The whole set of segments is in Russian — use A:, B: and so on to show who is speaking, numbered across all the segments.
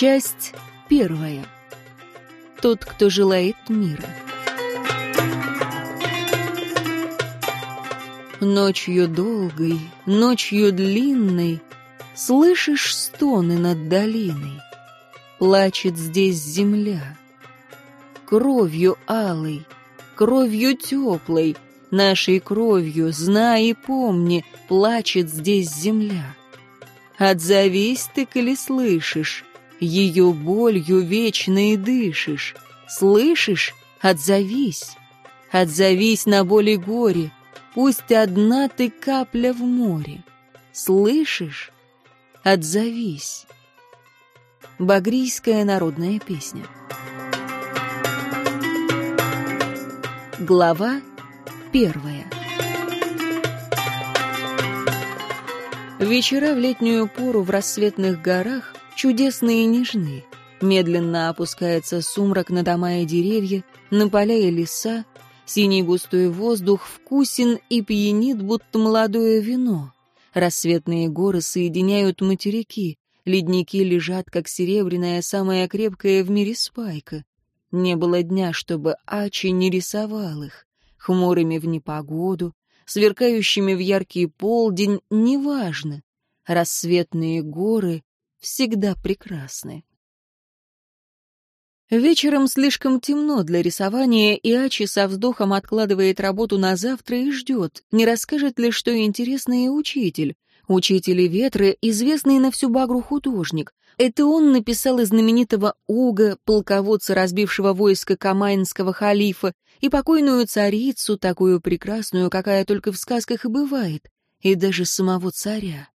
A: Часть первая. Тот, кто желает мира. Ночью долгой, ночью длинной Слышишь стоны над долиной. Плачет здесь земля. Кровью алой, кровью теплой, Нашей кровью, знай и помни, Плачет здесь земля. Отзовись ты, коли слышишь, Ее болью вечно и дышишь. Слышишь? Отзовись. Отзовись на боль и горе, Пусть одна ты капля в море. Слышишь? Отзовись. Багрийская народная песня. Глава первая. Вечера в летнюю пору в рассветных горах чудесные и нежны. Медленно опускается сумрак на дома и деревья, на поля и леса, Синий густой воздух вкусен и пьянит, будто молодое вино. Рассветные горы соединяют материки, ледники лежат, как серебряная, самая крепкая в мире спайка. Не было дня, чтобы Ачи не рисовал их. Хмурыми в непогоду, сверкающими в яркий полдень, неважно. Рассветные горы всегда прекрасны. Вечером слишком темно для рисования, и Ачи со вздохом откладывает работу на завтра и ждет, не расскажет ли что интересное учитель. Учитель Ветры — известный на всю Багру художник. Это он написал из знаменитого Уга, полководца, разбившего войско Камайнского халифа, и покойную царицу, такую прекрасную, какая только в сказках и бывает, и даже самого царя.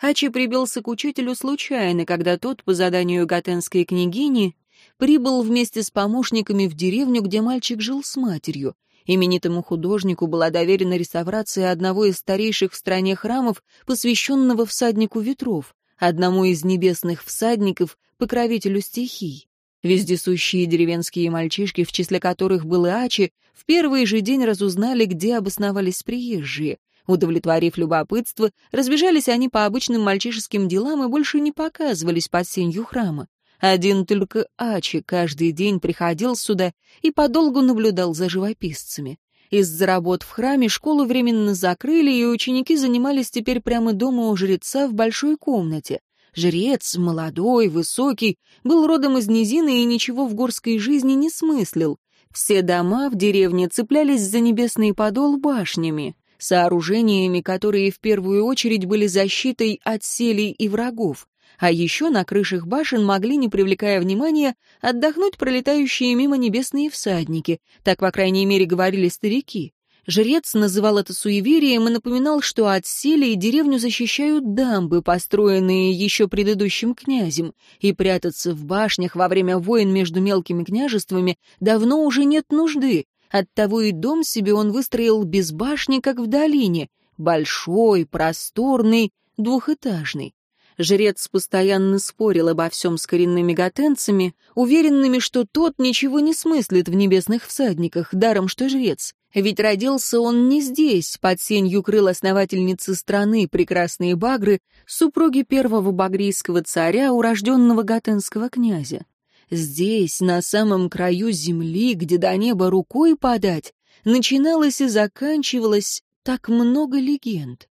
A: Ачи прибился к учителю случайно, когда тот, по заданию гатенской княгини, прибыл вместе с помощниками в деревню, где мальчик жил с матерью. Именитому художнику была доверена реставрация одного из старейших в стране храмов, посвященного всаднику ветров, одному из небесных всадников, покровителю стихий. Вездесущие деревенские мальчишки, в числе которых был и Ачи, в первый же день разузнали, где обосновались приезжие. Удовлетворив любопытство, разбежались они по обычным мальчишеским делам и больше не показывались под сенью храма. Один только Ачи каждый день приходил сюда и подолгу наблюдал за живописцами. Из-за работ в храме школу временно закрыли, и ученики занимались теперь прямо дома у жреца в большой комнате. Жрец, молодой, высокий, был родом из низины и ничего в горской жизни не смыслил. Все дома в деревне цеплялись за небесный подол башнями, сооружениями, которые в первую очередь были защитой от селей и врагов. А еще на крышах башен могли, не привлекая внимания, отдохнуть пролетающие мимо небесные всадники, так, по крайней мере, говорили старики. Жрец называл это суеверием и напоминал, что от сели и деревню защищают дамбы, построенные еще предыдущим князем, и прятаться в башнях во время войн между мелкими княжествами давно уже нет нужды. Оттого и дом себе он выстроил без башни, как в долине, большой, просторный, двухэтажный. Жрец постоянно спорил обо всем с коренными готенцами, уверенными, что тот ничего не смыслит в небесных всадниках, даром что жрец. Ведь родился он не здесь, под сенью крыл основательницы страны, прекрасные багры, супруги первого багрийского царя, урожденного готенского князя. Здесь, на самом краю земли, где до неба рукой подать, начиналось и заканчивалось так много легенд.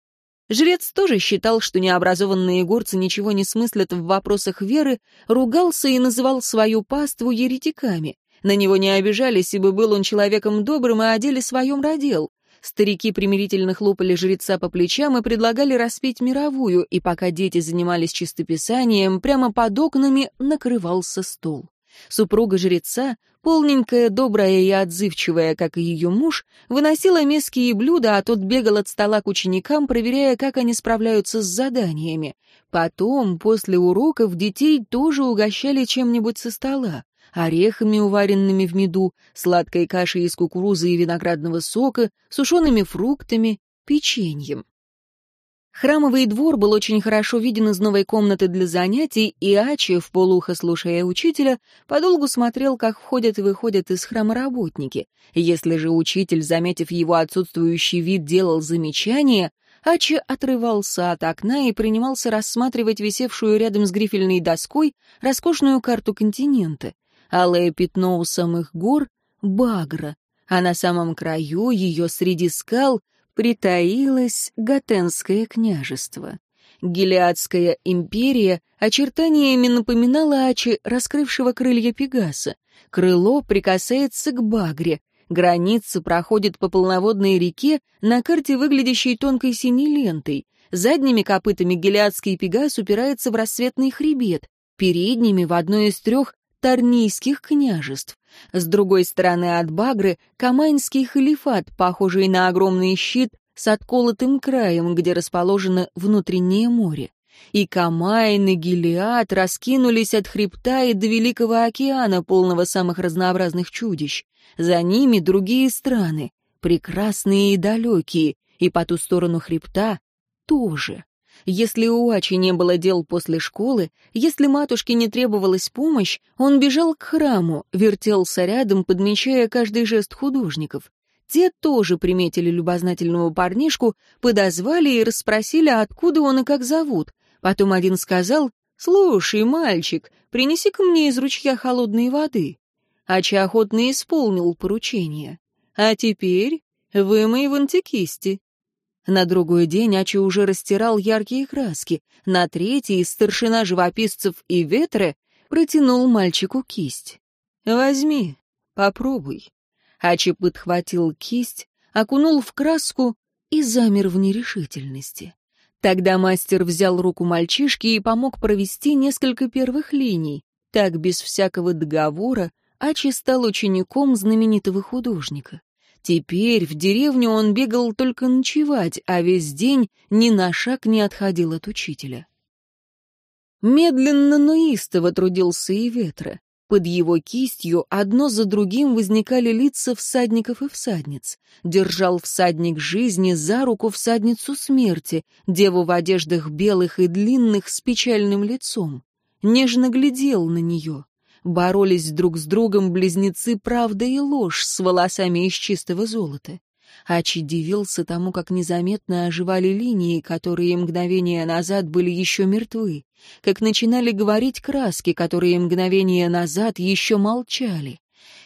A: Жрец тоже считал, что необразованные горцы ничего не смыслят в вопросах веры, ругался и называл свою паству еретиками. На него не обижались, ибо был он человеком добрым и о деле своем родил. Старики примирительно хлопали жреца по плечам и предлагали распить мировую, и пока дети занимались чистописанием, прямо под окнами накрывался стол. Супруга жреца, полненькая, добрая и отзывчивая, как и ее муж, выносила миски и блюда, а тот бегал от стола к ученикам, проверяя, как они справляются с заданиями. Потом, после уроков, детей тоже угощали чем-нибудь со стола орехами, уваренными в меду, сладкой кашей из кукурузы и виноградного сока, сушеными фруктами, печеньем. Храмовый двор был очень хорошо виден из новой комнаты для занятий, и Ачи, в полухо слушая учителя, подолгу смотрел, как входят и выходят из храма работники. Если же учитель, заметив его отсутствующий вид, делал замечание, Ачи отрывался от окна и принимался рассматривать висевшую рядом с грифельной доской роскошную карту континента. Алое пятно у самых гор — Багра, а на самом краю ее среди скал притаилось Гатенское княжество. Гелиадская империя очертаниями напоминала Ачи, раскрывшего крылья Пегаса. Крыло прикасается к Багре, Граница проходит по полноводной реке, на карте выглядящей тонкой синей лентой. Задними копытами гелиадский пегас упирается в рассветный хребет, передними — в одно из трех Тарнийских княжеств. С другой стороны от Багры — Камайнский халифат, похожий на огромный щит с отколотым краем, где расположено внутреннее море. И Камайн, и Гелиад раскинулись от хребта и до Великого океана, полного самых разнообразных чудищ. За ними другие страны, прекрасные и далекие, и по ту сторону хребта тоже. Если у Ачи не было дел после школы, если матушке не требовалась помощь, он бежал к храму, вертелся рядом, подмечая каждый жест художников. Те тоже приметили любознательного парнишку, подозвали и расспросили, откуда он и как зовут. Потом один сказал, «Слушай, мальчик, принеси-ка мне из ручья холодной воды». Ачи охотно исполнил поручение. «А теперь вымой в антикисти». На другой день Ачи уже растирал яркие краски. На третий старшина живописцев и ветры протянул мальчику кисть. «Возьми, попробуй». Ачи подхватил кисть, окунул в краску и замер в нерешительности. Тогда мастер взял руку мальчишки и помог провести несколько первых линий. Так, без всякого договора, Ачи стал учеником знаменитого художника. Теперь в деревню он бегал только ночевать, а весь день ни на шаг не отходил от учителя. Медленно, но истово трудился и ветра. Под его кистью одно за другим возникали лица всадников и всадниц. Держал всадник жизни за руку всадницу смерти, деву в одеждах белых и длинных с печальным лицом. Нежно глядел на нее боролись друг с другом близнецы правда и ложь с волосами из чистого золота. Ачи дивился тому, как незаметно оживали линии, которые мгновение назад были еще мертвы, как начинали говорить краски, которые мгновение назад еще молчали.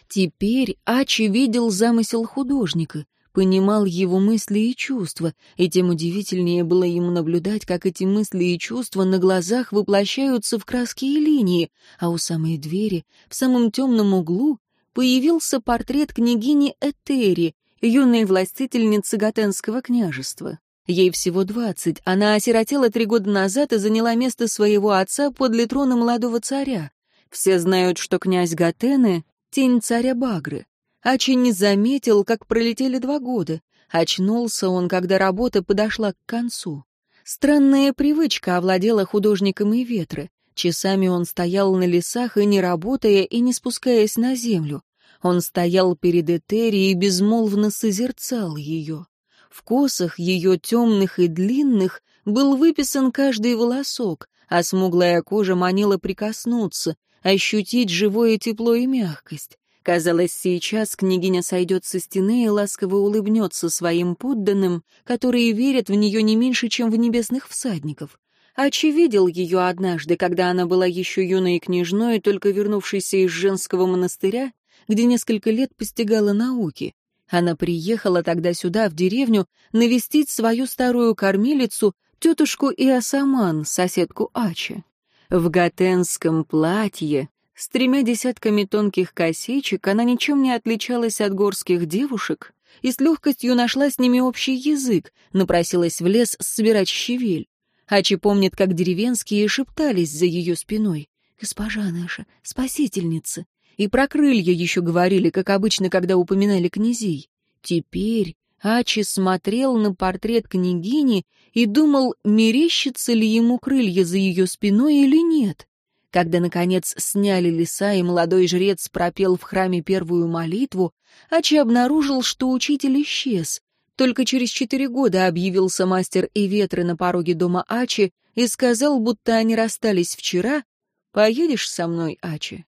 A: Теперь Ачи видел замысел художника, понимал его мысли и чувства, и тем удивительнее было ему наблюдать, как эти мысли и чувства на глазах воплощаются в краски и линии, а у самой двери, в самом темном углу, появился портрет княгини Этери, юной властительницы Готенского княжества. Ей всего двадцать, она осиротела три года назад и заняла место своего отца подле трона молодого царя. Все знают, что князь Готены — тень царя Багры. Ачи не заметил, как пролетели два года. Очнулся он, когда работа подошла к концу. Странная привычка овладела художником и ветры. Часами он стоял на лесах и не работая, и не спускаясь на землю. Он стоял перед Этерией и безмолвно созерцал ее. В косах ее темных и длинных был выписан каждый волосок, а смуглая кожа манила прикоснуться, ощутить живое тепло и мягкость. Казалось, сейчас княгиня сойдет со стены и ласково улыбнется своим подданным, которые верят в нее не меньше, чем в небесных всадников. Ачи видел ее однажды, когда она была еще юной княжной, только вернувшейся из женского монастыря, где несколько лет постигала науки. Она приехала тогда сюда, в деревню, навестить свою старую кормилицу, тетушку Иосаман, соседку Ачи. В готенском платье, с тремя десятками тонких косичек она ничем не отличалась от горских девушек и с легкостью нашла с ними общий язык, напросилась в лес собирать щавель. Ачи помнит, как деревенские шептались за ее спиной. «Госпожа наша, спасительница!» И про крылья еще говорили, как обычно, когда упоминали князей. Теперь Ачи смотрел на портрет княгини и думал, мерещится ли ему крылья за ее спиной или нет. Когда, наконец, сняли леса, и молодой жрец пропел в храме первую молитву, Ачи обнаружил, что учитель исчез. Только через четыре года объявился мастер и ветры на пороге дома Ачи и сказал, будто они расстались вчера, «Поедешь со мной, Ачи?»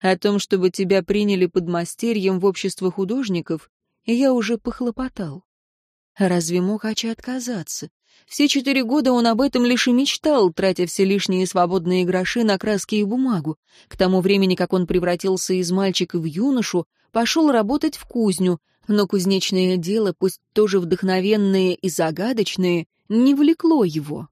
A: О том, чтобы тебя приняли под мастерьем в общество художников, я уже похлопотал. Разве мог Ачи отказаться? Все четыре года он об этом лишь и мечтал, тратя все лишние свободные гроши на краски и бумагу. К тому времени, как он превратился из мальчика в юношу, пошел работать в кузню, но кузнечное дело, пусть тоже вдохновенное и загадочное, не влекло его.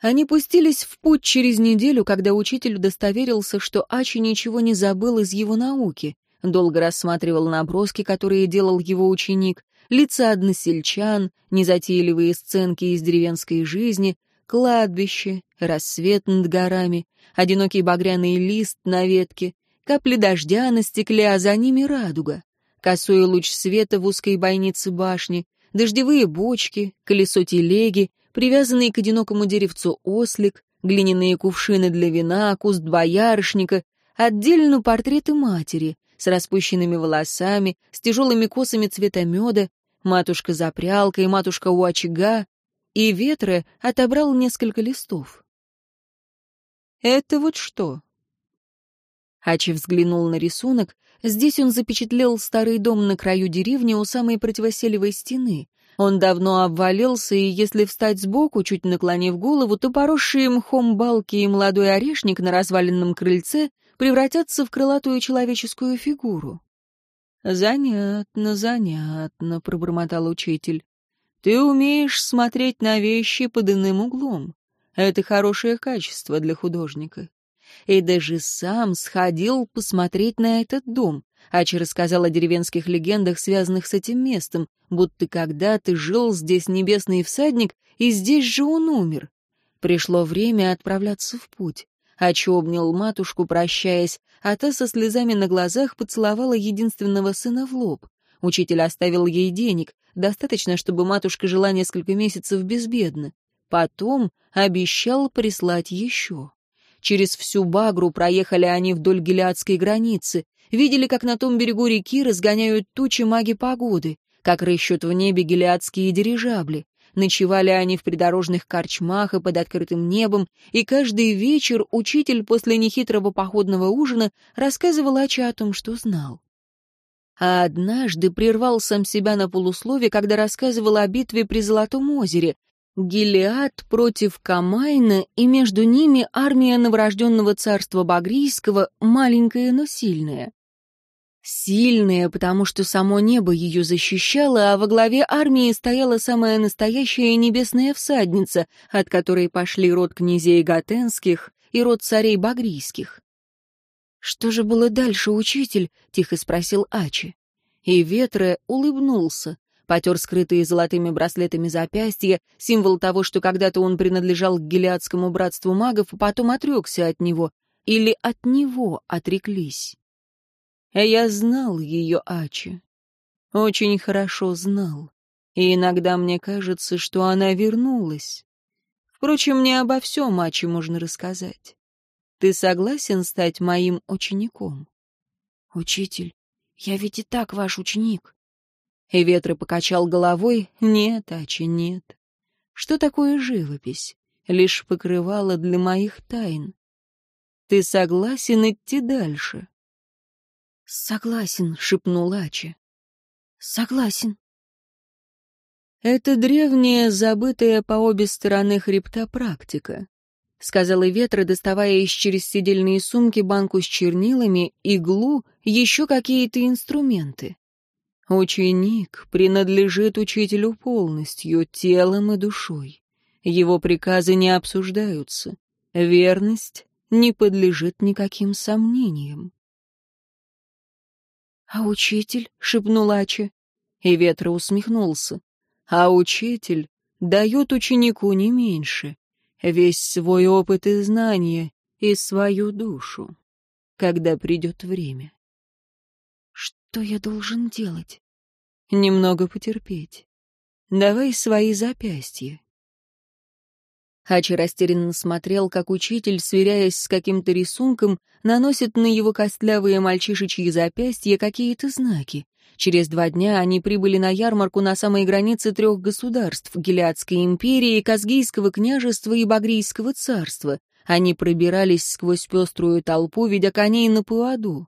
A: Они пустились в путь через неделю, когда учитель удостоверился, что Ачи ничего не забыл из его науки. Долго рассматривал наброски, которые делал его ученик, лица односельчан, незатейливые сценки из деревенской жизни, кладбище, рассвет над горами, одинокий багряный лист на ветке, капли дождя на стекле, а за ними радуга, косой луч света в узкой бойнице башни, дождевые бочки, колесо телеги, привязанный к одинокому деревцу ослик, глиняные кувшины для вина, куст боярышника, отдельно портреты матери с распущенными волосами, с тяжелыми косами цвета меда, матушка за прялкой, матушка у очага, и ветра отобрал несколько листов. «Это вот что?» Ачи взглянул на рисунок. Здесь он запечатлел старый дом на краю деревни у самой противоселевой стены. Он давно обвалился, и если встать сбоку, чуть наклонив голову, то поросшие мхом балки и молодой орешник на разваленном крыльце превратятся в крылатую человеческую фигуру. «Занятно, занятно», — пробормотал учитель. «Ты умеешь смотреть на вещи под иным углом. Это хорошее качество для художника. И даже сам сходил посмотреть на этот дом. Ачи рассказал о деревенских легендах, связанных с этим местом, будто когда-то жил здесь небесный всадник, и здесь же он умер. Пришло время отправляться в путь. Ачи обнял матушку, прощаясь, а та со слезами на глазах поцеловала единственного сына в лоб. Учитель оставил ей денег, достаточно, чтобы матушка жила несколько месяцев безбедно. Потом обещал прислать еще. Через всю Багру проехали они вдоль гелиадской границы, видели, как на том берегу реки разгоняют тучи маги погоды, как рыщут в небе гелиадские дирижабли. Ночевали они в придорожных корчмах и под открытым небом, и каждый вечер учитель после нехитрого походного ужина рассказывал Аче о том, что знал. А однажды прервал сам себя на полуслове, когда рассказывал о битве при Золотом озере, Гелиад против Камайна, и между ними армия новорожденного царства Багрийского, маленькая, но сильная. Сильная, потому что само небо ее защищало, а во главе армии стояла самая настоящая небесная всадница, от которой пошли род князей Гатенских и род царей Багрийских. «Что же было дальше, учитель?» — тихо спросил Ачи. И Ветре улыбнулся потер скрытые золотыми браслетами запястья, символ того, что когда-то он принадлежал к гелиадскому братству магов, а потом отрекся от него, или от него отреклись. Я знал ее, Ачи. Очень хорошо знал. И иногда мне кажется, что она вернулась. Впрочем, не обо всем Ачи можно рассказать. Ты согласен стать моим учеником? Учитель, я ведь и так ваш ученик. И ветры покачал головой. Нет, Ачи, нет. Что такое живопись? Лишь покрывало для моих тайн. Ты согласен идти дальше? Согласен, шепнул Ачи. Согласен. Это древняя, забытая по обе стороны хребта практика, сказала Ветра, доставая из через сидельные сумки банку с чернилами, иглу, еще какие-то инструменты. Ученик принадлежит учителю полностью, телом и душой. Его приказы не обсуждаются. Верность не подлежит никаким сомнениям. «А учитель?» — шепнул Ачи. И Ветра усмехнулся. «А учитель дает ученику не меньше, весь свой опыт и знания, и свою душу, когда придет время». Что я должен делать? Немного потерпеть. Давай свои запястья. Хачи растерянно смотрел, как учитель, сверяясь с каким-то рисунком, наносит на его костлявые мальчишечьи запястья какие-то знаки. Через два дня они прибыли на ярмарку на самой границе трех государств — Гелиадской империи, Казгийского княжества и Багрийского царства. Они пробирались сквозь пеструю толпу, ведя коней на поводу.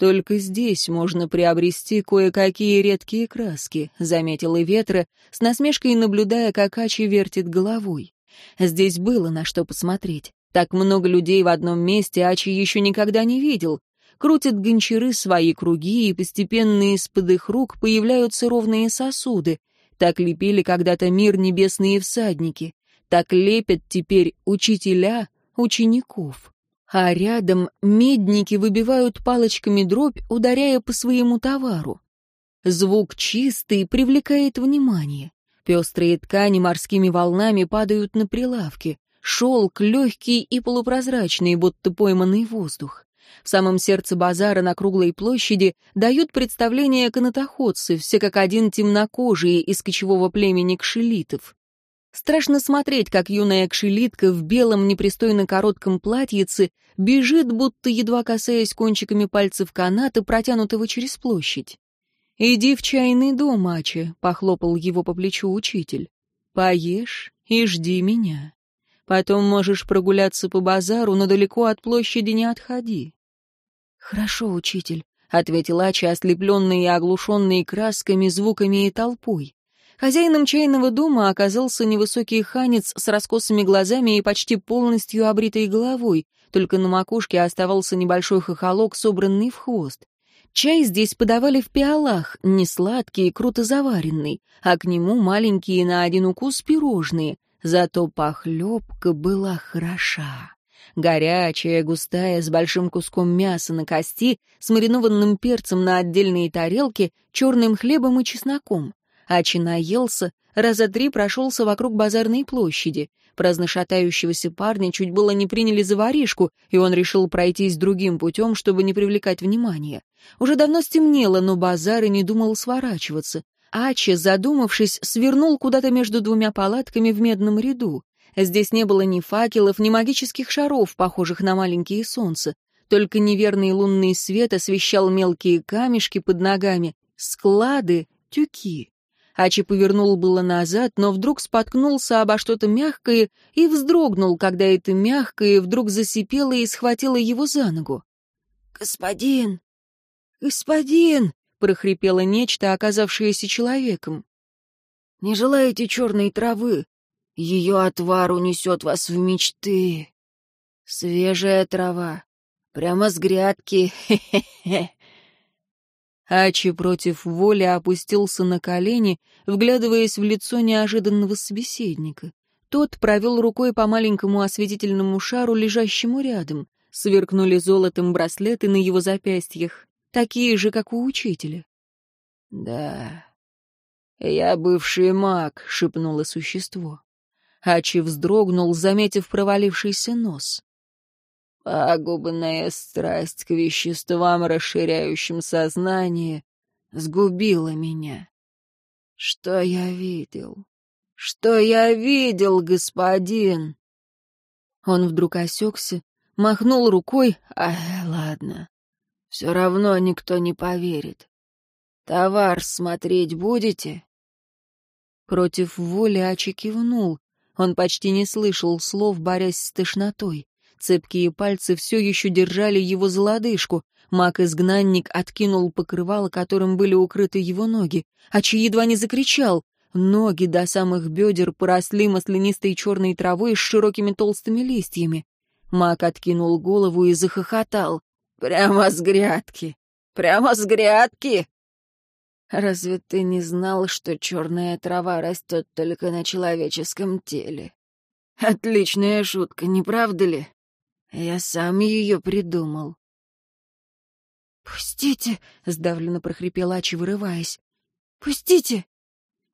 A: «Только здесь можно приобрести кое-какие редкие краски», — заметила Ветра, с насмешкой наблюдая, как Ачи вертит головой. Здесь было на что посмотреть. Так много людей в одном месте Ачи еще никогда не видел. Крутят гончары свои круги, и постепенно из-под их рук появляются ровные сосуды. Так лепили когда-то мир небесные всадники. Так лепят теперь учителя учеников. А рядом медники выбивают палочками дробь, ударяя по своему товару. Звук чистый привлекает внимание. Пестрые ткани морскими волнами падают на прилавки. Шелк легкий и полупрозрачный, будто пойманный воздух. В самом сердце базара на круглой площади дают представление канатоходцы, все как один темнокожие из кочевого племени кшелитов. Страшно смотреть, как юная кшелитка в белом непристойно коротком платьице бежит, будто едва касаясь кончиками пальцев каната, протянутого через площадь. «Иди в чайный дом, Ача», — похлопал его по плечу учитель. «Поешь и жди меня. Потом можешь прогуляться по базару, но далеко от площади не отходи. «Хорошо, учитель», — ответил Ача, ослепленный и оглушенный красками, звуками и толпой. Хозяином чайного дома оказался невысокий ханец с раскосыми глазами и почти полностью обритой головой, только на макушке оставался небольшой хохолок, собранный в хвост. Чай здесь подавали в пиалах, не сладкий, круто заваренный, а к нему маленькие на один укус пирожные, зато похлебка была хороша. Горячая, густая, с большим куском мяса на кости, с маринованным перцем на отдельные тарелки, черным хлебом и чесноком. Ачи наелся, раза три прошелся вокруг базарной площади. Праздношатающегося парня чуть было не приняли за воришку, и он решил пройтись другим путем, чтобы не привлекать внимания. Уже давно стемнело, но базар и не думал сворачиваться. Ачи, задумавшись, свернул куда-то между двумя палатками в медном ряду. Здесь не было ни факелов, ни магических шаров, похожих на маленькие солнца. Только неверный лунный свет освещал мелкие камешки под ногами, склады, тюки. Ачи повернул было назад, но вдруг споткнулся обо что-то мягкое и вздрогнул, когда это мягкое вдруг засипело и схватило его за ногу. «Господин! Господин!» — прохрипело нечто, оказавшееся человеком. «Не желаете черной травы? Ее отвар унесет вас в мечты. Свежая трава. Прямо с грядки. Хе-хе-хе. Ачи против воли опустился на колени, вглядываясь в лицо неожиданного собеседника. Тот провел рукой по маленькому осветительному шару, лежащему рядом. Сверкнули золотом браслеты на его запястьях, такие же, как у учителя. «Да, я бывший маг», — шепнуло существо. Ачи вздрогнул, заметив провалившийся нос. Пагубная страсть к веществам, расширяющим сознание, сгубила меня. Что я видел? Что я видел, господин? Он вдруг осекся, махнул рукой, а ладно, все равно никто не поверит. Товар смотреть будете? Против воли Ачи кивнул, он почти не слышал слов, борясь с тошнотой. Цепкие пальцы все еще держали его за лодыжку. Маг-изгнанник откинул покрывало, которым были укрыты его ноги. Ачи едва не закричал. Ноги до самых бедер поросли маслянистой черной травой с широкими толстыми листьями. Маг откинул голову и захохотал. «Прямо с грядки! Прямо с грядки!» Разве ты не знал, что черная трава растет только на человеческом теле? Отличная шутка, не правда ли? Я сам ее придумал. «Пустите!» — сдавленно прохрипела Ачи, вырываясь. «Пустите!»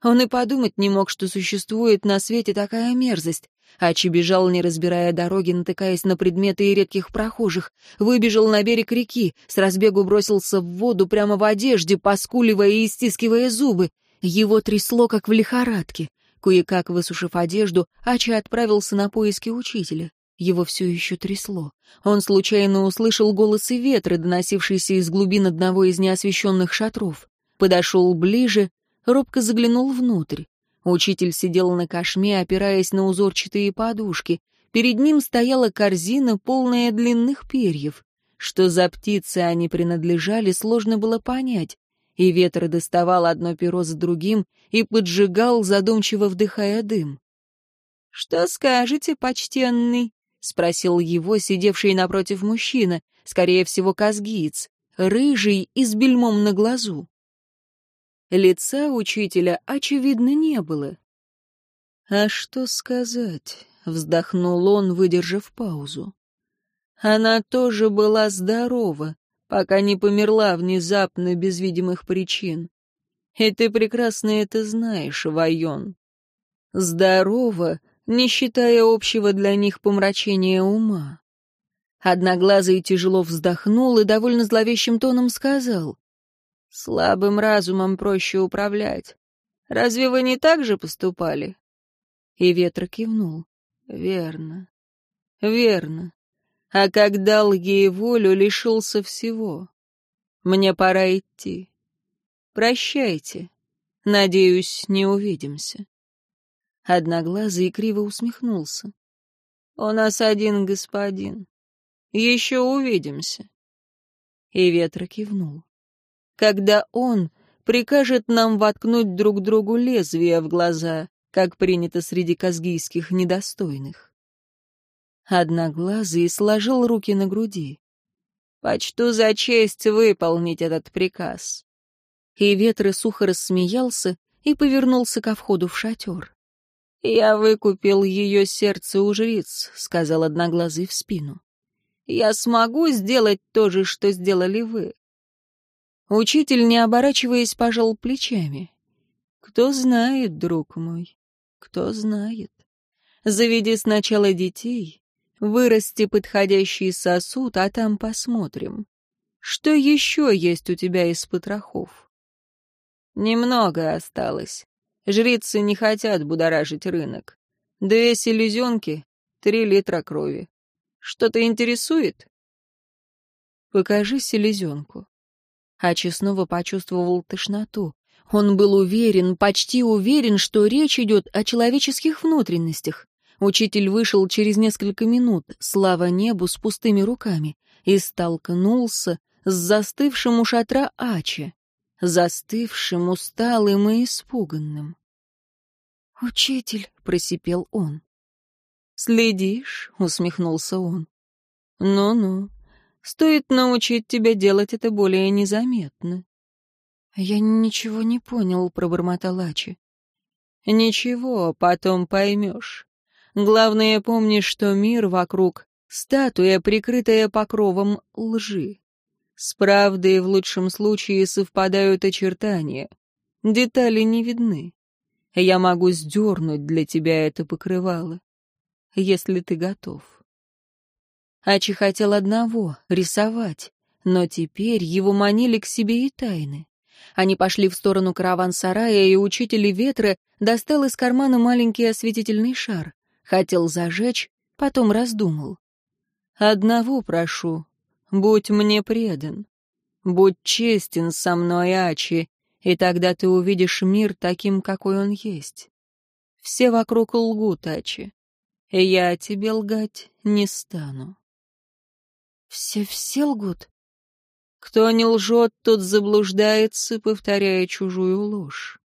A: Он и подумать не мог, что существует на свете такая мерзость. Ачи бежал, не разбирая дороги, натыкаясь на предметы и редких прохожих. Выбежал на берег реки, с разбегу бросился в воду прямо в одежде, поскуливая и стискивая зубы. Его трясло, как в лихорадке. Кое-как высушив одежду, Ачи отправился на поиски учителя. Его все еще трясло. Он случайно услышал голосы ветра, доносившиеся из глубин одного из неосвещенных шатров. Подошел ближе, робко заглянул внутрь. Учитель сидел на кошме, опираясь на узорчатые подушки. Перед ним стояла корзина, полная длинных перьев. Что за птицы они принадлежали, сложно было понять, и ветер доставал одно перо за другим и поджигал, задумчиво вдыхая дым. «Что скажете, почтенный?» — спросил его сидевший напротив мужчина, скорее всего, казгиец, рыжий и с бельмом на глазу. Лица учителя, очевидно, не было. «А что сказать?» — вздохнул он, выдержав паузу. «Она тоже была здорова, пока не померла внезапно без видимых причин. И ты прекрасно это знаешь, Вайон. Здорова, не считая общего для них помрачения ума. Одноглазый тяжело вздохнул и довольно зловещим тоном сказал. «Слабым разумом проще управлять. Разве вы не так же поступали?» И ветра кивнул. «Верно. Верно а когда дал ей волю, лишился всего. Мне пора идти. Прощайте. Надеюсь, не увидимся. Одноглазый криво усмехнулся. У нас один господин. Еще увидимся. И ветра кивнул. Когда он прикажет нам воткнуть друг другу лезвие в глаза, как принято среди казгийских недостойных. Одноглазый сложил руки на груди. «Почту за честь выполнить этот приказ». И Ветры сухо рассмеялся и повернулся ко входу в шатер. «Я выкупил ее сердце у жриц», — сказал Одноглазый в спину. «Я смогу сделать то же, что сделали вы». Учитель, не оборачиваясь, пожал плечами. «Кто знает, друг мой, кто знает. Заведи сначала детей, Вырасти подходящий сосуд, а там посмотрим. Что еще есть у тебя из потрохов? Немного осталось. Жрицы не хотят будоражить рынок. Две селезенки, три литра крови. Что-то интересует? Покажи селезенку. Ачи снова почувствовал тошноту. Он был уверен, почти уверен, что речь идет о человеческих внутренностях. Учитель вышел через несколько минут, слава небу, с пустыми руками, и столкнулся с застывшим у шатра Ачи, застывшим, усталым и испуганным. «Учитель», — просипел он. «Следишь?» — усмехнулся он. «Ну-ну, стоит научить тебя делать это более незаметно». «Я ничего не понял», — пробормотал Ачи. «Ничего, потом поймешь. Главное, помни, что мир вокруг — статуя, прикрытая покровом лжи. С правдой в лучшем случае совпадают очертания. Детали не видны. Я могу сдернуть для тебя это покрывало, если ты готов. Ачи хотел одного — рисовать, но теперь его манили к себе и тайны. Они пошли в сторону караван-сарая, и учитель ветра достал из кармана маленький осветительный шар. Хотел зажечь, потом раздумал. «Одного прошу, будь мне предан. Будь честен со мной, Ачи, и тогда ты увидишь мир таким, какой он есть. Все вокруг лгут, Ачи, и я тебе лгать не стану». «Все-все лгут?» Кто не лжет, тот заблуждается, повторяя чужую ложь.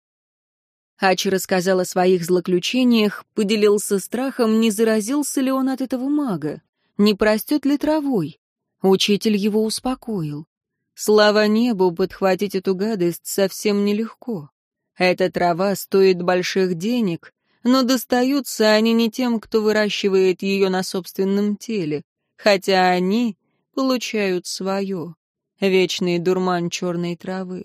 A: Ачи рассказал о своих злоключениях, поделился страхом, не заразился ли он от этого мага, не простет ли травой. Учитель его успокоил. Слава небу, подхватить эту гадость совсем нелегко. Эта трава стоит больших денег, но достаются они не тем, кто выращивает ее на собственном теле, хотя они получают свое, вечный дурман черной травы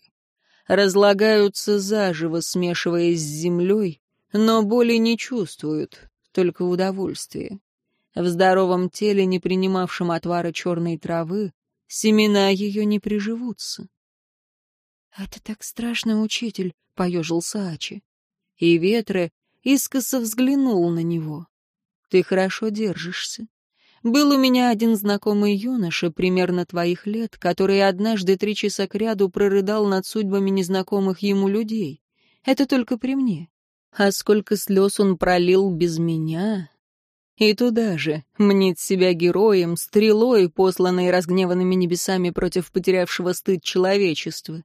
A: разлагаются заживо, смешиваясь с землей, но боли не чувствуют, только удовольствие. В здоровом теле, не принимавшем отвара черной травы, семена ее не приживутся. «Это так страшно, учитель», — поежился Ачи. И Ветре искоса взглянул на него. «Ты хорошо держишься. Был у меня один знакомый юноша, примерно твоих лет, который однажды три часа кряду прорыдал над судьбами незнакомых ему людей. Это только при мне. А сколько слез он пролил без меня. И туда же мнит себя героем, стрелой, посланной разгневанными небесами против потерявшего стыд человечества.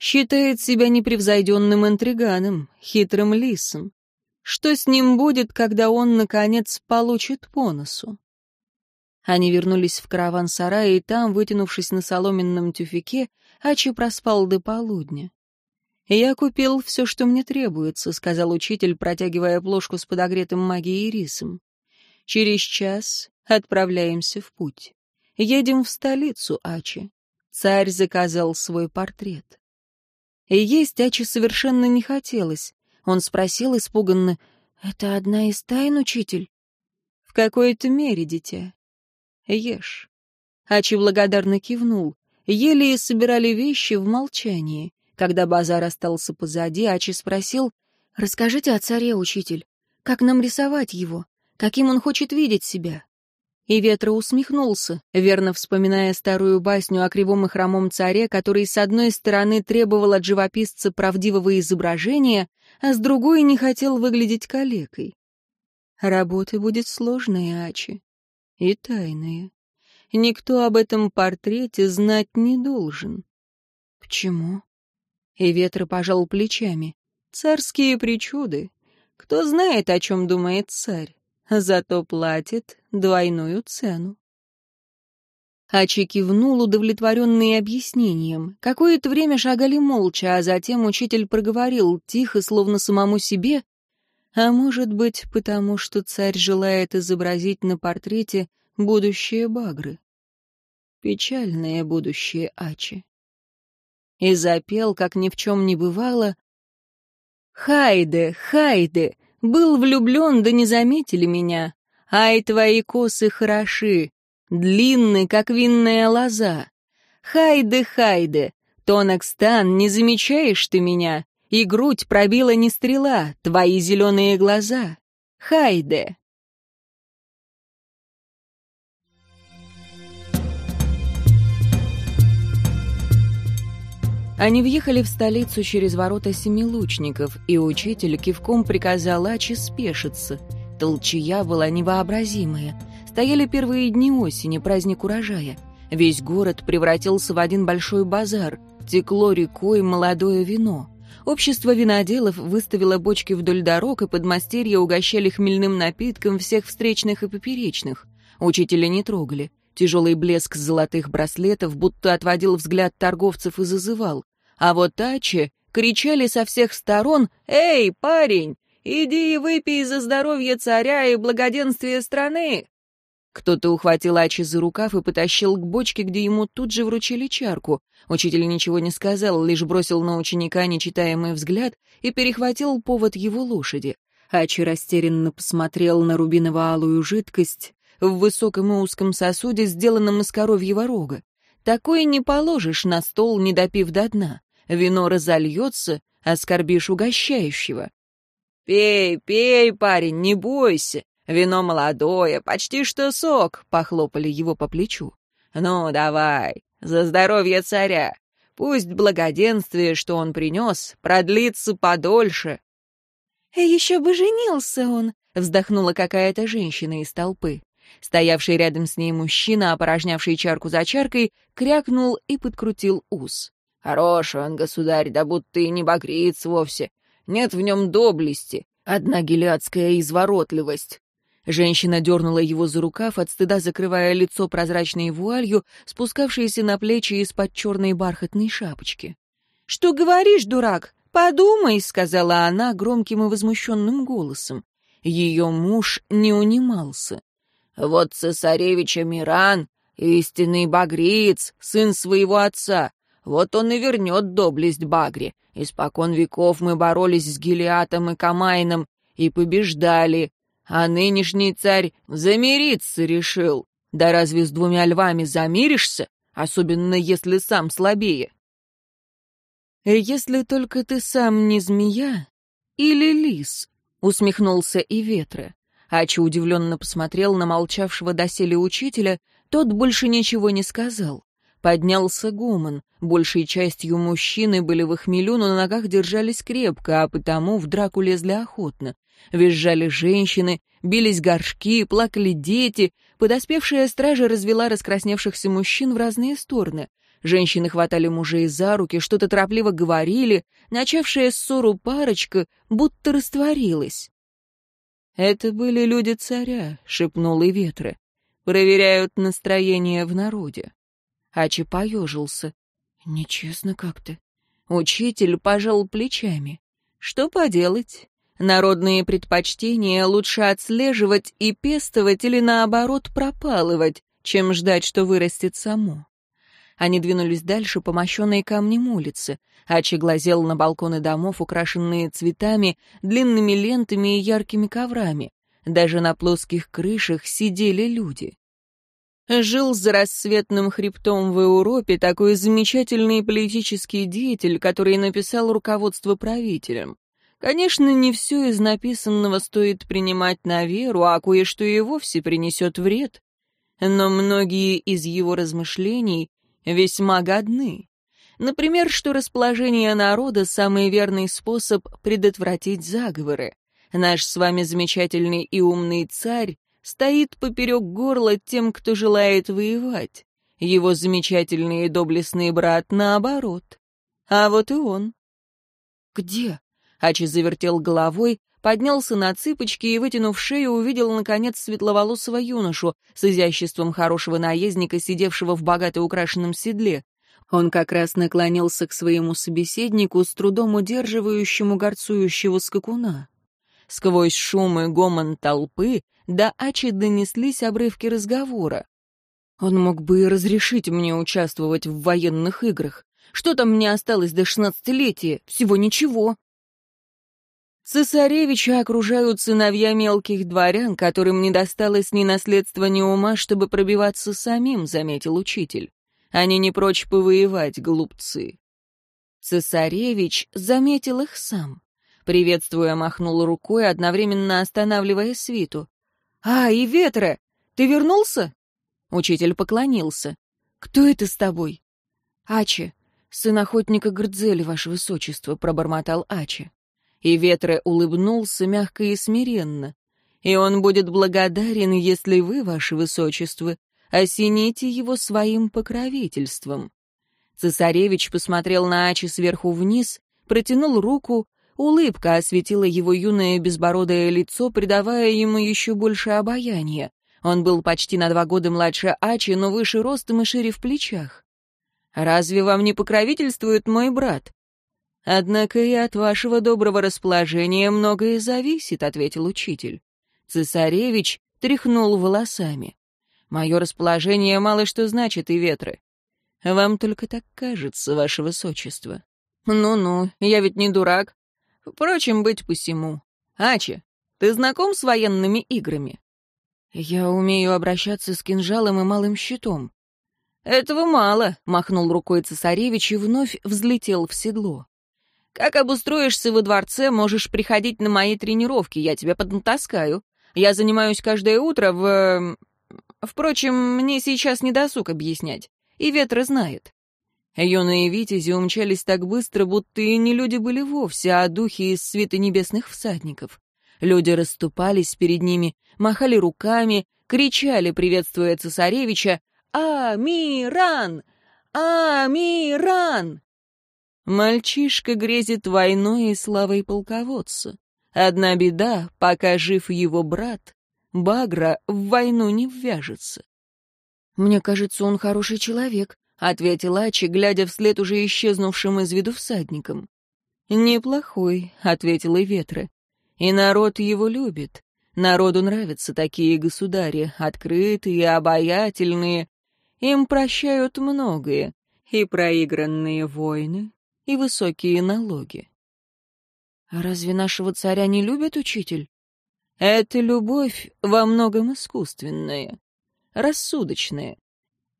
A: Считает себя непревзойденным интриганом, хитрым лисом. Что с ним будет, когда он, наконец, получит по носу? Они вернулись в караван-сарай, и там, вытянувшись на соломенном тюфике, Ачи проспал до полудня. «Я купил все, что мне требуется», — сказал учитель, протягивая плошку с подогретым магией рисом. «Через час отправляемся в путь. Едем в столицу Ачи. Царь заказал свой портрет». И есть Ачи совершенно не хотелось. Он спросил испуганно, «Это одна из тайн, учитель?» «В какой-то мере, дитя. Ешь». Ачи благодарно кивнул. Ели собирали вещи в молчании. Когда базар остался позади, Ачи спросил, «Расскажите о царе, учитель. Как нам рисовать его? Каким он хочет видеть себя?» И Ветра усмехнулся, верно вспоминая старую басню о кривом и хромом царе, который с одной стороны требовал от живописца правдивого изображения, а с другой не хотел выглядеть калекой. Работа будет сложная, Ачи, и тайная. Никто об этом портрете знать не должен. Почему? И ветра пожал плечами. Царские причуды. Кто знает, о чем думает царь, зато платит двойную цену. Ачи кивнул, удовлетворенный объяснением. Какое-то время шагали молча, а затем учитель проговорил, тихо, словно самому себе, а может быть, потому что царь желает изобразить на портрете будущее Багры. Печальное будущее Ачи и запел, как ни в чем не бывало. «Хайде, Хайде, был влюблен, да не заметили меня. Ай, твои косы хороши, длинны, как винная лоза. Хайде, Хайде, тонок стан, не замечаешь ты меня, и грудь пробила не стрела, твои зеленые глаза. Хайде!» Они въехали в столицу через ворота семилучников, и учитель кивком приказал Ачи спешиться. Толчья была невообразимая. Стояли первые дни осени, праздник урожая. Весь город превратился в один большой базар. Текло рекой молодое вино. Общество виноделов выставило бочки вдоль дорог, и подмастерья угощали хмельным напитком всех встречных и поперечных. Учителя не трогали. Тяжелый блеск золотых браслетов будто отводил взгляд торговцев и зазывал. А вот Ачи кричали со всех сторон «Эй, парень, иди и выпей за здоровье царя и благоденствие страны!» Кто-то ухватил Ачи за рукав и потащил к бочке, где ему тут же вручили чарку. Учитель ничего не сказал, лишь бросил на ученика нечитаемый взгляд и перехватил повод его лошади. Ачи растерянно посмотрел на рубиново-алую жидкость, в высоком и узком сосуде, сделанном из коровьего рога. Такое не положишь на стол, не допив до дна. Вино разольется, оскорбишь угощающего. «Пей, пей, парень, не бойся. Вино молодое, почти что сок», — похлопали его по плечу. «Ну, давай, за здоровье царя. Пусть благоденствие, что он принес, продлится подольше».
B: «Еще бы женился он», — вздохнула какая-то женщина из толпы.
A: Стоявший рядом с ней мужчина, опорожнявший чарку за чаркой, крякнул и подкрутил ус. «Хороший он, государь, да будто и не багриец вовсе. Нет в нем доблести, одна гелиадская изворотливость». Женщина дернула его за рукав, от стыда закрывая лицо прозрачной вуалью, спускавшейся на плечи из-под черной бархатной шапочки.
B: «Что говоришь, дурак? Подумай», — сказала она громким и возмущенным голосом.
A: Ее муж не унимался. Вот цесаревича Миран, истинный багриец, сын своего отца. Вот он и вернет доблесть Багре. Испокон веков мы боролись с Гелиатом и Камайном и побеждали. А нынешний царь замириться решил. Да разве с двумя львами замиришься, особенно если сам слабее? «Если только ты сам не змея или лис», — усмехнулся и ветра. Ачи удивленно посмотрел на молчавшего доселе учителя, тот больше ничего не сказал. Поднялся гуман. Большей частью мужчины были в хмелю, но на ногах держались крепко, а потому в драку лезли охотно. Визжали женщины, бились горшки, плакали дети. Подоспевшая стража развела раскрасневшихся мужчин в разные стороны. Женщины хватали мужей за руки, что-то торопливо говорили. Начавшая ссору парочка будто растворилась. «Это были люди царя», — шепнул и ветры. «Проверяют настроение в народе». Ачи поежился. «Нечестно как-то». Учитель пожал плечами. «Что поделать? Народные предпочтения лучше отслеживать и пестовать или, наоборот, пропалывать, чем ждать, что вырастет само». Они двинулись дальше по мощенной камнем улице. Ачи глазел на балконы домов, украшенные цветами, длинными лентами и яркими коврами. Даже на плоских крышах сидели люди. Жил за рассветным хребтом в Европе такой замечательный политический деятель, который написал руководство правителям. Конечно, не все из написанного стоит принимать на веру, а кое-что и вовсе принесет вред. Но многие из его размышлений весьма годны. Например, что расположение народа — самый верный способ предотвратить заговоры. Наш с вами замечательный и умный царь стоит поперек горла тем, кто желает воевать. Его замечательный и доблестный брат наоборот. А вот и он. «Где?» — Ачи завертел головой, поднялся на цыпочки и, вытянув шею, увидел, наконец, светловолосого юношу с изяществом хорошего наездника, сидевшего в богато украшенном седле. Он как раз наклонился к своему собеседнику, с трудом удерживающему горцующего скакуна. Сквозь шум и гомон толпы до Ачи донеслись обрывки разговора. Он мог бы и разрешить мне участвовать в военных играх. Что там мне осталось до шестнадцатилетия? Всего ничего. Цесаревича окружают сыновья мелких дворян, которым не досталось ни наследства, ни ума, чтобы пробиваться самим, заметил учитель. Они не прочь повоевать, глупцы. Цесаревич заметил их сам. Приветствуя, махнул рукой, одновременно останавливая свиту. «А, и ветра! Ты вернулся?» Учитель поклонился. «Кто это с тобой?» «Аче, сын охотника Грдзели, ваше высочество», — пробормотал Аче. И Ветре улыбнулся мягко и смиренно. «И он будет благодарен, если вы, ваше высочество, осените его своим покровительством». Цесаревич посмотрел на Ачи сверху вниз, протянул руку, улыбка осветила его юное безбородое лицо, придавая ему еще больше обаяния. Он был почти на два года младше Ачи, но выше ростом и шире в плечах. «Разве вам не покровительствует мой брат?» «Однако и от вашего доброго расположения многое зависит», — ответил учитель. Цесаревич тряхнул волосами. «Мое расположение мало что значит, и ветры. Вам только так кажется, ваше высочество». «Ну-ну, я ведь не дурак. Впрочем, быть посему. Ачи, ты знаком с военными играми?» «Я умею обращаться с кинжалом и малым щитом». «Этого мало», — махнул рукой цесаревич и вновь взлетел в седло. Как обустроишься во дворце, можешь приходить на мои тренировки, я тебя поднатаскаю. Я занимаюсь каждое утро в... Впрочем, мне сейчас не досуг объяснять. И ветра знает. Юные витязи умчались так быстро, будто и не люди были вовсе, а духи из свита небесных всадников. Люди расступались перед ними, махали руками, кричали, приветствуя цесаревича «Амиран! Амиран!» Мальчишка грезит войной и славой полководца. Одна беда, пока жив его брат, Багра в войну не ввяжется. «Мне кажется, он хороший человек», — ответил Ачи, глядя вслед уже исчезнувшим из виду всадникам. «Неплохой», — ответил и Ветра. «И народ его любит. Народу нравятся такие государи, открытые, обаятельные. Им прощают многое, и проигранные войны, и высокие налоги. Разве нашего царя не любят, учитель? Это любовь во многом искусственная, рассудочная.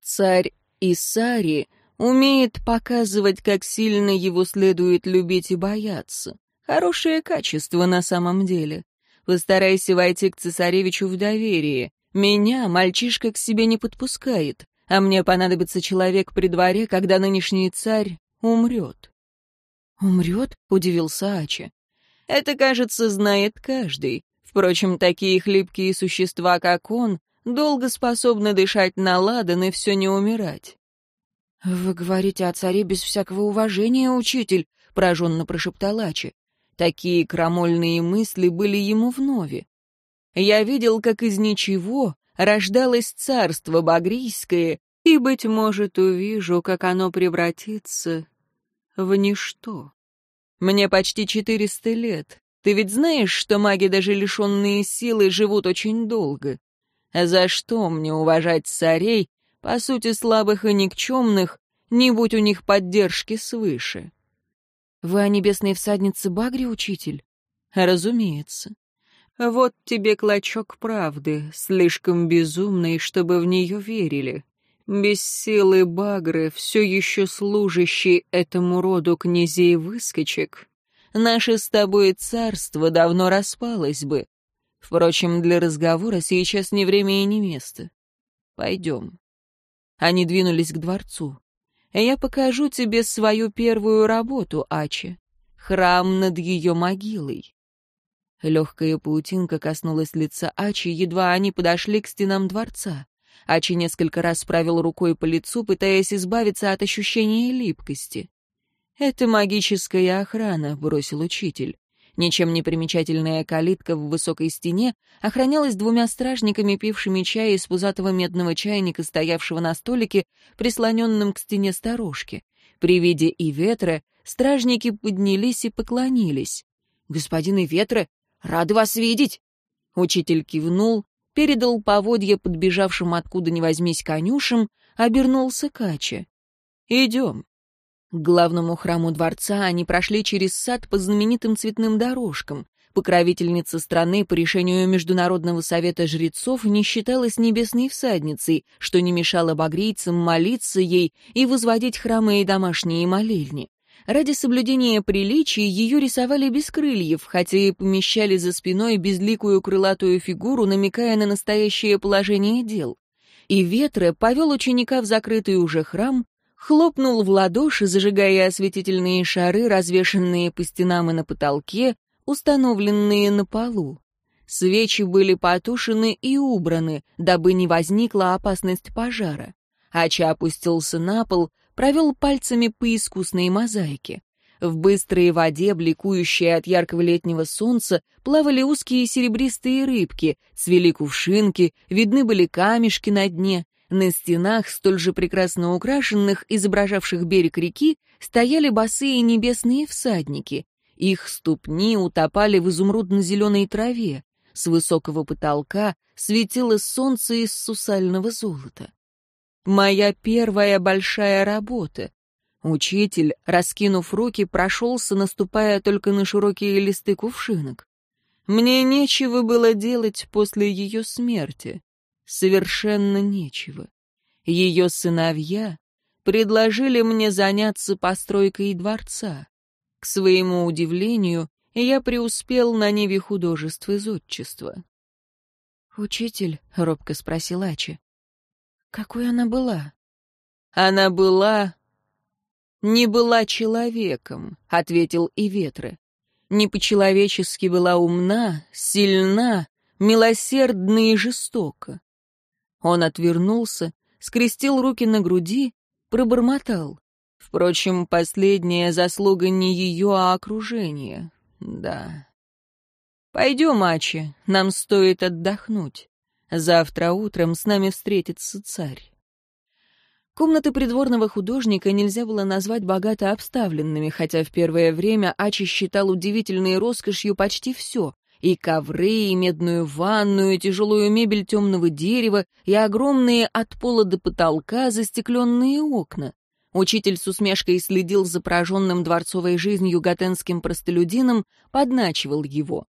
A: Царь Исари умеет показывать, как сильно его следует любить и бояться. Хорошее качество на самом деле. Постарайся войти к цесаревичу в доверие. Меня мальчишка к себе не подпускает, а мне понадобится человек при дворе, когда нынешний царь умрет. «Умрет?» — удивился Ача. Это, кажется, знает каждый. Впрочем, такие хлипкие существа, как он, долго способны дышать на ладан и все не умирать.
B: «Вы говорите о царе без всякого уважения, учитель», — пораженно прошептал Ачи.
A: Такие крамольные мысли были ему вновь. Я видел, как из ничего рождалось царство багрийское, и, быть может, увижу, как оно превратится в ничто. Мне почти четыреста лет. Ты ведь знаешь, что маги, даже лишенные силы, живут очень долго. За что мне уважать царей, по сути слабых и никчемных, не будь у них поддержки свыше?
B: Вы о небесной всаднице Багри, учитель?
A: Разумеется. Вот тебе клочок правды, слишком безумный, чтобы в нее верили. Без силы Багры, все еще служащий этому роду князей-выскочек, наше с тобой царство давно распалось бы. Впрочем, для разговора сейчас не время и не место. Пойдем. Они двинулись к дворцу. Я покажу тебе свою первую работу, Ачи. Храм над ее могилой. Легкая паутинка коснулась лица Ачи, едва они подошли к стенам дворца. Ачи несколько раз правил рукой по лицу, пытаясь избавиться от ощущения липкости. «Это магическая охрана», — бросил учитель. Ничем не примечательная калитка в высокой стене охранялась двумя стражниками, пившими чай из пузатого медного чайника, стоявшего на столике, прислоненном к стене сторожки. При виде и ветра стражники поднялись и поклонились.
B: «Господин Иветра, Рады вас видеть!» Учитель кивнул, передал поводья подбежавшим откуда ни возьмись конюшем, обернулся Кача. «Идем». К главному храму дворца они прошли через сад по знаменитым цветным дорожкам. Покровительница страны по решению Международного совета жрецов не считалась небесной всадницей, что не мешало багрийцам молиться ей и возводить храмы и домашние молельни. Ради соблюдения приличий ее рисовали без крыльев, хотя и помещали за спиной безликую крылатую фигуру, намекая на настоящее положение дел. И Ветре повел ученика в закрытый уже храм, хлопнул в ладоши, зажигая осветительные шары, развешенные по стенам и на потолке, установленные на полу. Свечи были потушены и убраны, дабы не возникла опасность пожара. Ача опустился на пол, провел пальцами по искусной мозаике. В быстрой воде, бликующей от яркого летнего солнца, плавали узкие серебристые рыбки, цвели кувшинки, видны были камешки на дне. На стенах, столь же прекрасно украшенных, изображавших берег реки, стояли босые небесные всадники. Их ступни утопали в изумрудно-зеленой траве. С высокого потолка светило солнце из сусального золота. Моя первая большая работа. Учитель, раскинув руки, прошелся, наступая только на широкие листы кувшинок. Мне нечего было делать после ее смерти. Совершенно нечего. Ее сыновья предложили мне заняться постройкой дворца. К своему удивлению, я преуспел на ниве художеств и зодчества. «Учитель», — робко спросил Ачи, какой она была?
A: Она была... Не была человеком, ответил и ветры. Не по-человечески была умна, сильна, милосердна и жестока. Он отвернулся, скрестил руки на груди, пробормотал. Впрочем, последняя заслуга не ее, а окружения. Да. Пойдем, Ачи, нам стоит отдохнуть. Завтра утром с нами встретится царь. Комнаты придворного художника нельзя было назвать богато обставленными, хотя в первое время Ачи считал удивительной роскошью почти все — и ковры, и медную ванную, и тяжелую мебель темного дерева, и огромные от пола до потолка застекленные окна. Учитель с усмешкой следил за пораженным дворцовой жизнью гатенским простолюдином, подначивал его.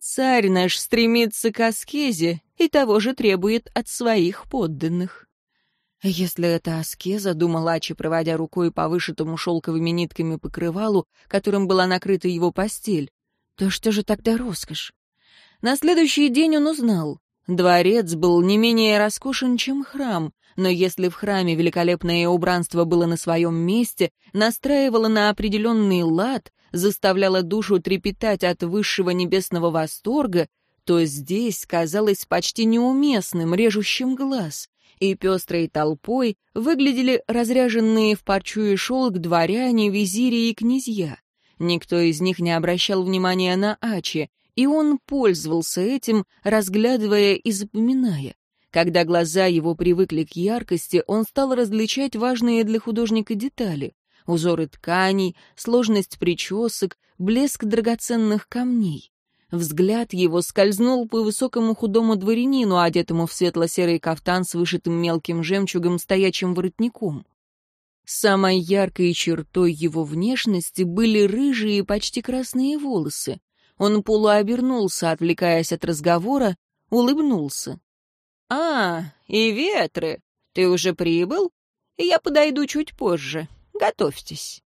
A: Царь наш стремится к аскезе и того же требует от своих подданных.
B: Если это аскеза, думал Ачи, проводя рукой по вышитому шелковыми нитками покрывалу, которым была накрыта его постель, то что же тогда роскошь? На следующий день он узнал. Дворец был не менее роскошен, чем храм,
A: Но если в храме великолепное убранство было на своем месте, настраивало на определенный лад, заставляло душу трепетать от высшего небесного восторга, то здесь казалось почти неуместным, режущим глаз, и пестрой толпой выглядели разряженные в парчу и шелк дворяне, визири и князья. Никто из них не обращал внимания на Ачи, и он пользовался этим, разглядывая и запоминая. Когда глаза его привыкли к яркости, он стал различать важные для художника детали — узоры тканей, сложность причесок, блеск драгоценных камней. Взгляд его скользнул по высокому худому дворянину, одетому в светло-серый кафтан с вышитым мелким жемчугом стоячим воротником. Самой яркой чертой его внешности были рыжие, почти красные волосы. Он полуобернулся, отвлекаясь от разговора, улыбнулся. «А, и ветры, ты уже прибыл? Я подойду чуть позже. Готовьтесь».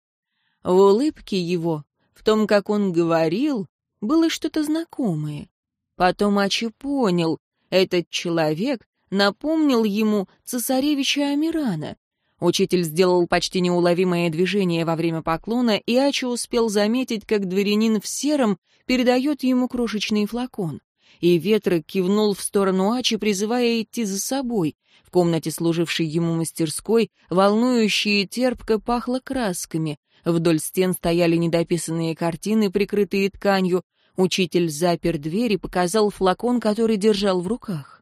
A: В улыбке его, в том, как он говорил, было что-то знакомое. Потом Ачи понял, этот человек напомнил ему цесаревича Амирана. Учитель сделал почти неуловимое движение во время поклона, и Ачи успел заметить, как дворянин в сером передает ему крошечный флакон. И Ветры кивнул в сторону Ачи, призывая идти за собой. В комнате, служившей ему мастерской, волнующие терпко пахло красками. Вдоль стен стояли недописанные картины, прикрытые тканью. Учитель запер дверь и показал флакон, который держал в руках.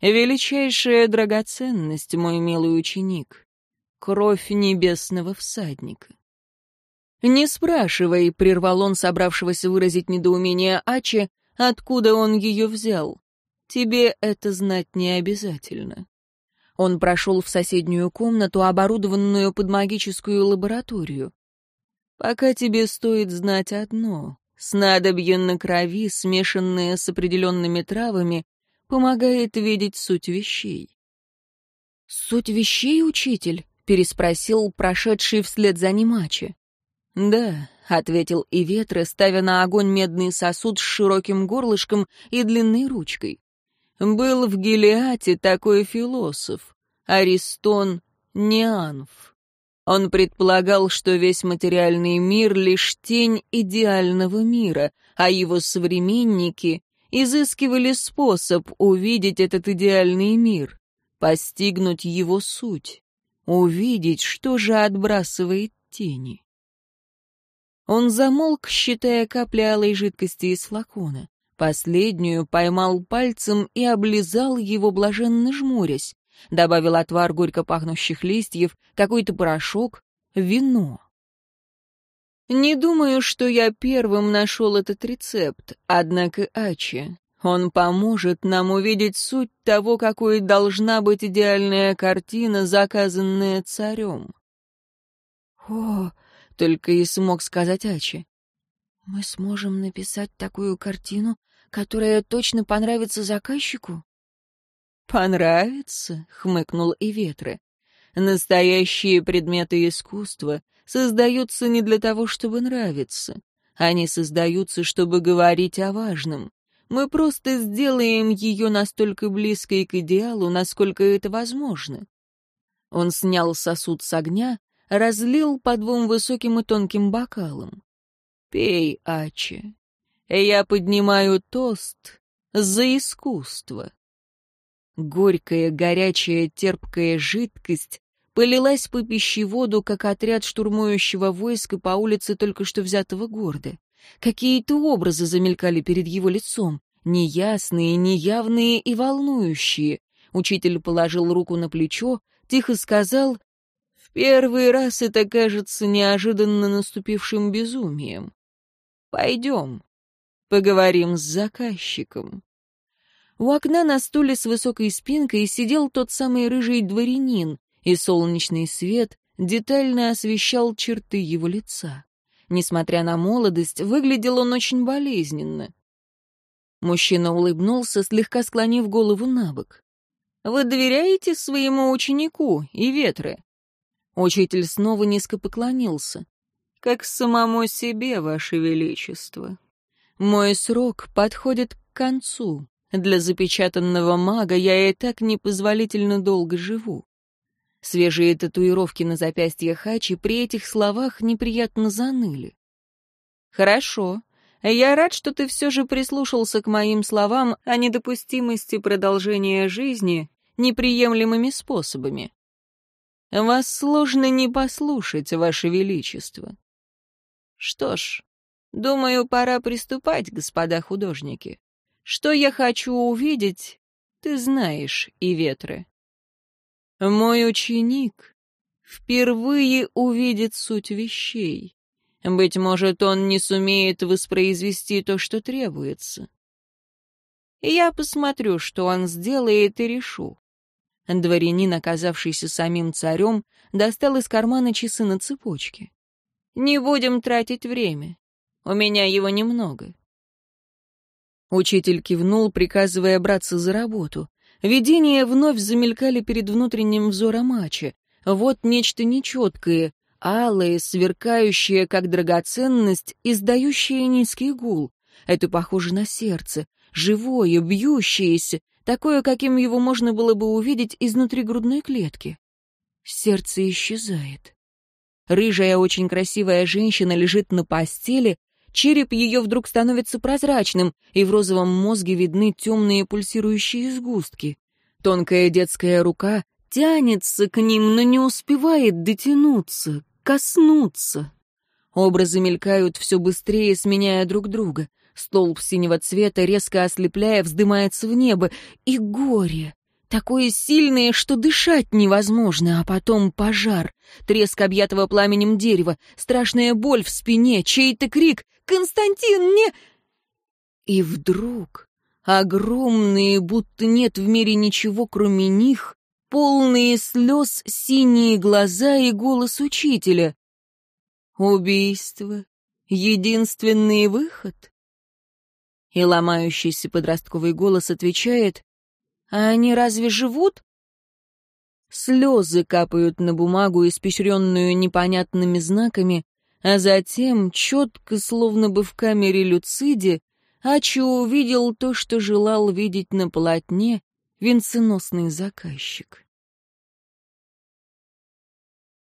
A: «Величайшая драгоценность, мой милый ученик. Кровь небесного всадника». «Не спрашивай», — прервал он собравшегося выразить недоумение Ачи, откуда он ее взял. «Тебе это знать не обязательно». Он прошел в соседнюю комнату, оборудованную под магическую лабораторию. Пока тебе стоит знать одно. Снадобье на крови, смешанное с определенными травами, помогает видеть суть вещей. «Суть вещей, учитель?» — переспросил прошедший вслед за ним Ачи. «Да», — ответил Иветре, ставя на огонь медный сосуд с широким горлышком и длинной ручкой. «Был в Гелиате такой философ, Аристон Неанф. Он предполагал, что весь материальный мир — лишь тень идеального мира, а его современники изыскивали способ увидеть этот идеальный мир, постигнуть его суть, увидеть, что же отбрасывает тени. Он замолк, считая капли алой жидкости из флакона. Последнюю поймал пальцем и облизал его, блаженно жмурясь добавил отвар горько пахнущих листьев, какой-то порошок, вино. Не думаю, что я первым нашел этот рецепт, однако Ачи. Он поможет нам увидеть суть того, какой должна быть идеальная картина, заказанная царем. О, только и смог сказать Ачи. Мы сможем написать такую картину, которая точно понравится заказчику? «Понравится?» — хмыкнул и ветры. «Настоящие предметы искусства создаются не для того, чтобы нравиться. Они создаются, чтобы говорить о важном. Мы просто сделаем ее настолько близкой к идеалу, насколько это возможно». Он снял сосуд с огня, разлил по двум высоким и тонким бокалам. «Пей, Ачи. Я поднимаю тост за искусство». Горькая, горячая, терпкая жидкость полилась по пищеводу, как отряд штурмующего войска по улице только что взятого города. Какие-то образы замелькали перед его лицом, неясные, неявные и волнующие. Учитель положил руку на плечо, тихо сказал, «В первый раз это кажется неожиданно наступившим безумием. Пойдем, поговорим с заказчиком». У окна на стуле с высокой спинкой сидел тот самый рыжий дворянин, и солнечный свет детально освещал черты его лица. Несмотря на молодость, выглядел он очень болезненно. Мужчина улыбнулся, слегка склонив голову на бок. «Вы доверяете своему ученику и ветры?» Учитель снова низко поклонился. «Как самому себе, Ваше Величество. Мой срок подходит к концу. Для запечатанного мага я и так непозволительно долго живу. Свежие татуировки на запястье Хачи при этих словах неприятно заныли. «Хорошо. Я рад, что ты все же прислушался к моим словам о недопустимости продолжения жизни неприемлемыми способами. Вас сложно не послушать, Ваше Величество. Что ж, думаю, пора приступать, господа художники. Что я хочу увидеть, ты знаешь, и ветры. Мой ученик впервые увидит суть вещей. Быть может, он не сумеет воспроизвести то, что требуется. Я посмотрю, что он сделает, и решу. Дворянин, оказавшийся самим царем, достал из кармана часы на цепочке. «Не будем тратить время. У меня его немного». Учитель кивнул, приказывая браться за работу. Видения вновь замелькали перед внутренним взором Ачи. Вот нечто нечеткое, алое, сверкающее, как драгоценность, издающее низкий гул. Это похоже на сердце, живое, бьющееся, такое, каким его можно было бы увидеть изнутри грудной клетки. Сердце исчезает. Рыжая, очень красивая женщина лежит на постели, череп ее вдруг становится прозрачным, и в розовом мозге видны темные пульсирующие сгустки. Тонкая детская рука тянется к ним, но не успевает дотянуться, коснуться. Образы мелькают все быстрее, сменяя друг друга. Столб синего цвета, резко ослепляя, вздымается в небо. И горе. Такое сильное, что дышать невозможно, а потом пожар, треск объятого пламенем дерева, страшная боль в спине, чей-то крик «Константин, не...» И вдруг огромные, будто нет в мире ничего, кроме них, полные слез синие глаза и голос учителя. Убийство — единственный выход? И ломающийся подростковый голос отвечает, «А они разве живут?» Слезы капают на бумагу, испещренную непонятными знаками, а затем, четко, словно бы в камере Люциде, Ачи увидел то, что желал видеть на полотне венценосный заказчик.